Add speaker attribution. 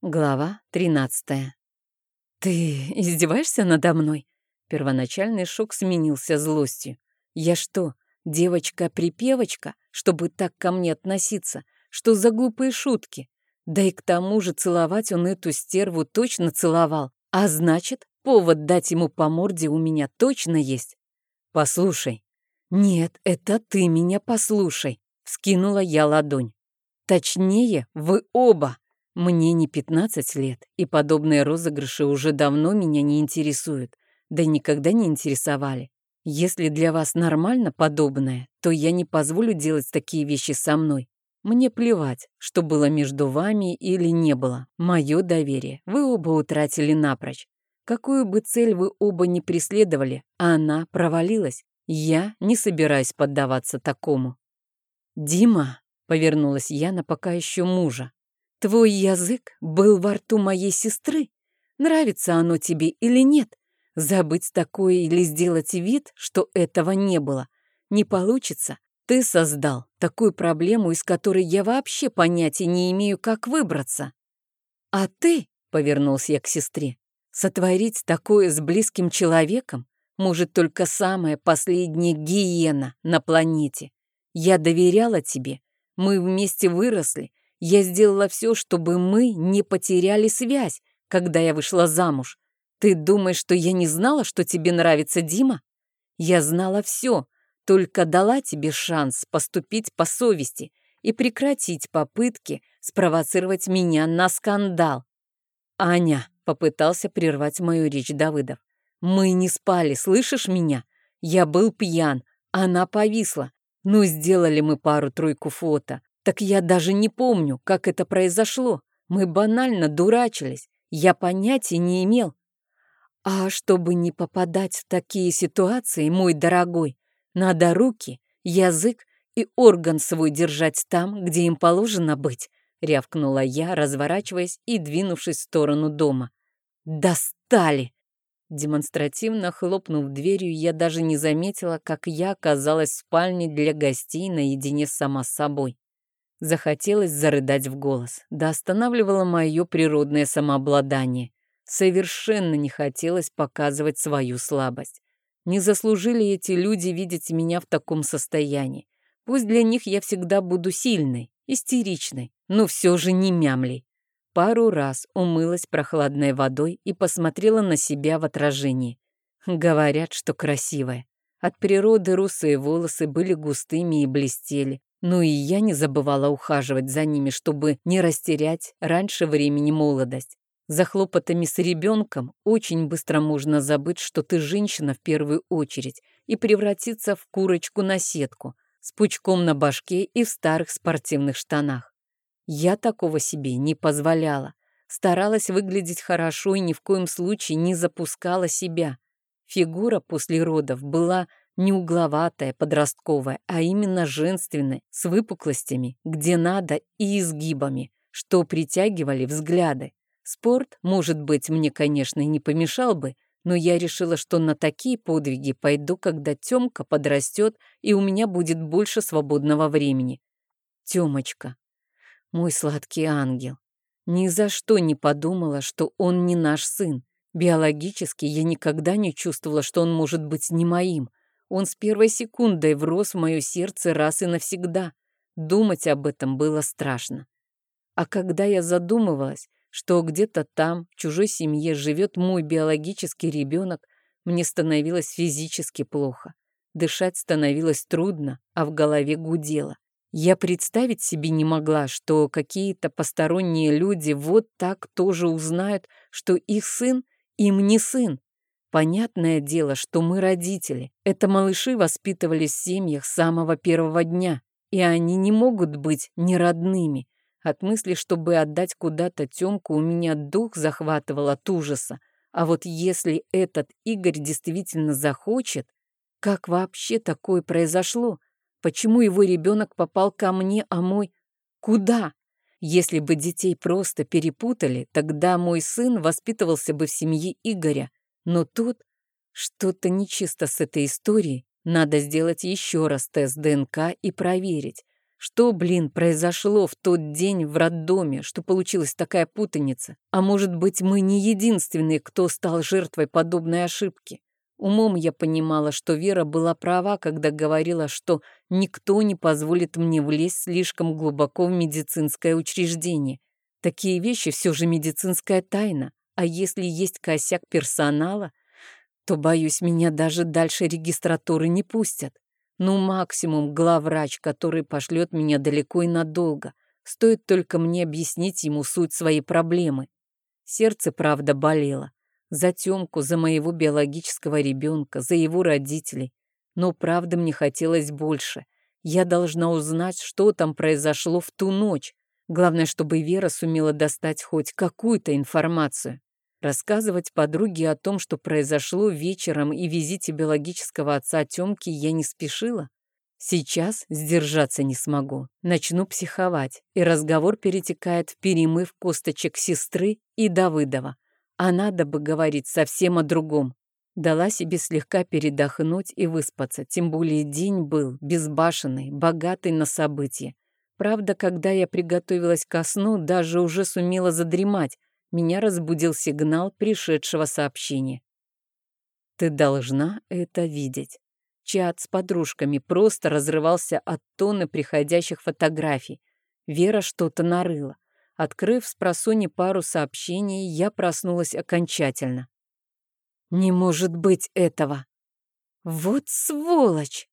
Speaker 1: Глава 13. «Ты издеваешься надо мной?» Первоначальный шок сменился злостью. «Я что, девочка-припевочка, чтобы так ко мне относиться? Что за глупые шутки? Да и к тому же целовать он эту стерву точно целовал. А значит, повод дать ему по морде у меня точно есть. Послушай. Нет, это ты меня послушай. Скинула я ладонь. Точнее, вы оба. Мне не 15 лет, и подобные розыгрыши уже давно меня не интересуют, да никогда не интересовали. Если для вас нормально подобное, то я не позволю делать такие вещи со мной. Мне плевать, что было между вами или не было. Мое доверие вы оба утратили напрочь. Какую бы цель вы оба не преследовали, она провалилась. Я не собираюсь поддаваться такому. «Дима», — повернулась я на пока еще мужа, Твой язык был во рту моей сестры. Нравится оно тебе или нет? Забыть такое или сделать вид, что этого не было. Не получится. Ты создал такую проблему, из которой я вообще понятия не имею, как выбраться. А ты, — повернулся я к сестре, — сотворить такое с близким человеком может только самая последняя гиена на планете. Я доверяла тебе, мы вместе выросли, я сделала все, чтобы мы не потеряли связь, когда я вышла замуж. Ты думаешь, что я не знала, что тебе нравится Дима? Я знала все, только дала тебе шанс поступить по совести и прекратить попытки спровоцировать меня на скандал. Аня попытался прервать мою речь Давыдов. Мы не спали, слышишь меня? Я был пьян, она повисла. Ну, сделали мы пару-тройку фото. Так я даже не помню, как это произошло. Мы банально дурачились. Я понятия не имел. А чтобы не попадать в такие ситуации, мой дорогой, надо руки, язык и орган свой держать там, где им положено быть, рявкнула я, разворачиваясь и двинувшись в сторону дома. Достали! Демонстративно хлопнув дверью, я даже не заметила, как я оказалась в спальне для гостей наедине сама с собой. Захотелось зарыдать в голос. Да останавливало мое природное самообладание. Совершенно не хотелось показывать свою слабость. Не заслужили эти люди видеть меня в таком состоянии. Пусть для них я всегда буду сильной, истеричной, но все же не мямлей. Пару раз умылась прохладной водой и посмотрела на себя в отражении. Говорят, что красивая. От природы русые волосы были густыми и блестели, ну и я не забывала ухаживать за ними, чтобы не растерять раньше времени молодость. За хлопотами с ребенком очень быстро можно забыть, что ты женщина в первую очередь, и превратиться в курочку на сетку, с пучком на башке и в старых спортивных штанах. Я такого себе не позволяла. Старалась выглядеть хорошо и ни в коем случае не запускала себя. Фигура после родов была не угловатая, подростковая, а именно женственная, с выпуклостями, где надо, и изгибами, что притягивали взгляды. Спорт, может быть, мне, конечно, не помешал бы, но я решила, что на такие подвиги пойду, когда Тёмка подрастет, и у меня будет больше свободного времени. Тёмочка, мой сладкий ангел. Ни за что не подумала, что он не наш сын. Биологически я никогда не чувствовала, что он может быть не моим. Он с первой секундой врос в мое сердце раз и навсегда. Думать об этом было страшно. А когда я задумывалась, что где-то там, в чужой семье, живет мой биологический ребенок, мне становилось физически плохо. Дышать становилось трудно, а в голове гудело. Я представить себе не могла, что какие-то посторонние люди вот так тоже узнают, что их сын им не сын, Понятное дело, что мы родители. Это малыши воспитывались в семьях с самого первого дня, и они не могут быть неродными. От мысли, чтобы отдать куда-то Тёмку, у меня дух захватывал от ужаса. А вот если этот Игорь действительно захочет, как вообще такое произошло? Почему его ребенок попал ко мне, а мой... Куда? Если бы детей просто перепутали, тогда мой сын воспитывался бы в семье Игоря, но тут что-то нечисто с этой историей. Надо сделать еще раз тест ДНК и проверить. Что, блин, произошло в тот день в роддоме, что получилась такая путаница? А может быть, мы не единственные, кто стал жертвой подобной ошибки? Умом я понимала, что Вера была права, когда говорила, что никто не позволит мне влезть слишком глубоко в медицинское учреждение. Такие вещи все же медицинская тайна. А если есть косяк персонала, то, боюсь, меня даже дальше регистратуры не пустят. Ну, максимум главврач, который пошлет меня далеко и надолго. Стоит только мне объяснить ему суть своей проблемы. Сердце, правда, болело. За Тёмку, за моего биологического ребенка, за его родителей. Но правда мне хотелось больше. Я должна узнать, что там произошло в ту ночь. Главное, чтобы Вера сумела достать хоть какую-то информацию. Рассказывать подруге о том, что произошло вечером и визите биологического отца Тёмки, я не спешила. Сейчас сдержаться не смогу. Начну психовать, и разговор перетекает в перемыв косточек сестры и Давыдова. А надо бы говорить совсем о другом. Дала себе слегка передохнуть и выспаться, тем более день был безбашенный, богатый на события. Правда, когда я приготовилась ко сну, даже уже сумела задремать. Меня разбудил сигнал пришедшего сообщения. «Ты должна это видеть». Чат с подружками просто разрывался от тонны приходящих фотографий. Вера что-то нарыла. Открыв с просони пару сообщений, я проснулась окончательно. «Не может быть этого!» «Вот сволочь!»